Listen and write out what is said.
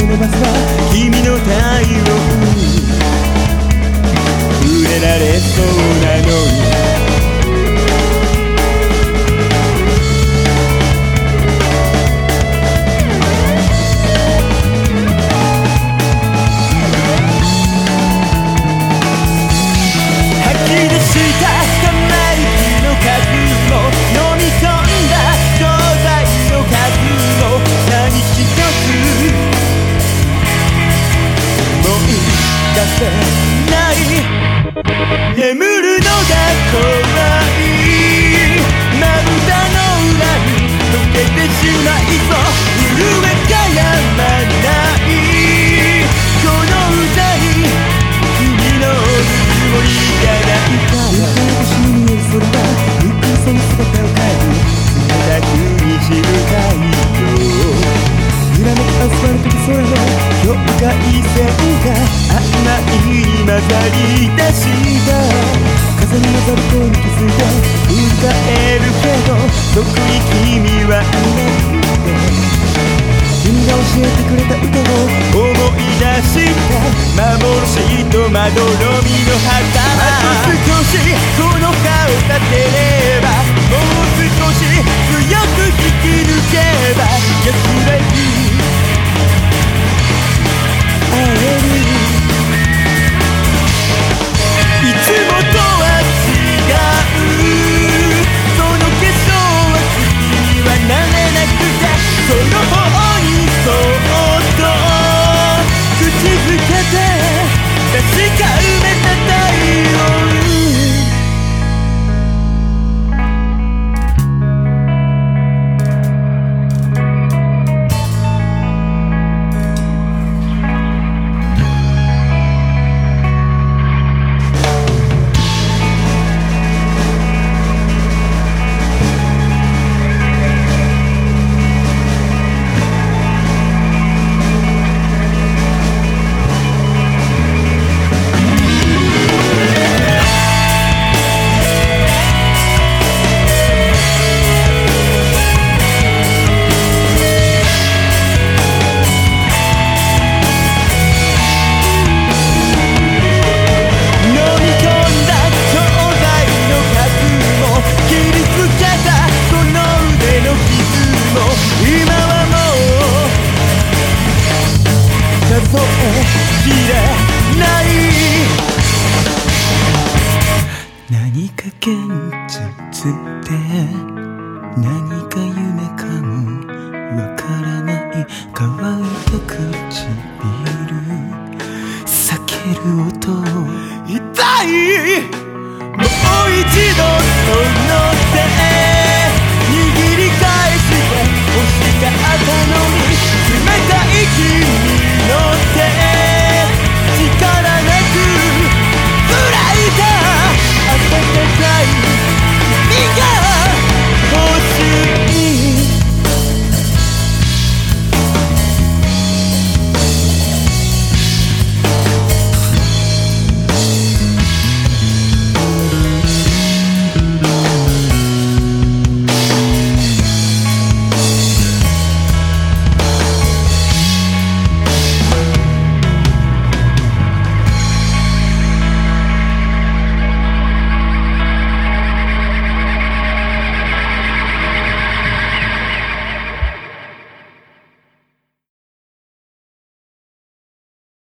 伸ばせば君の太陽に触れられそうなのに。せない。眠出した風に混ざる声に気づいて歌えるけどそこに君はいなくて君が教えてくれた歌を思い出した幻とまどろみの旗あと少して確かにきれない何か現実で何か夢かもわからない乾いた唇避ける音を痛いもう一度その手握りたい